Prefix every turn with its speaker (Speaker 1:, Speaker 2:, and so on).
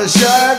Speaker 1: about.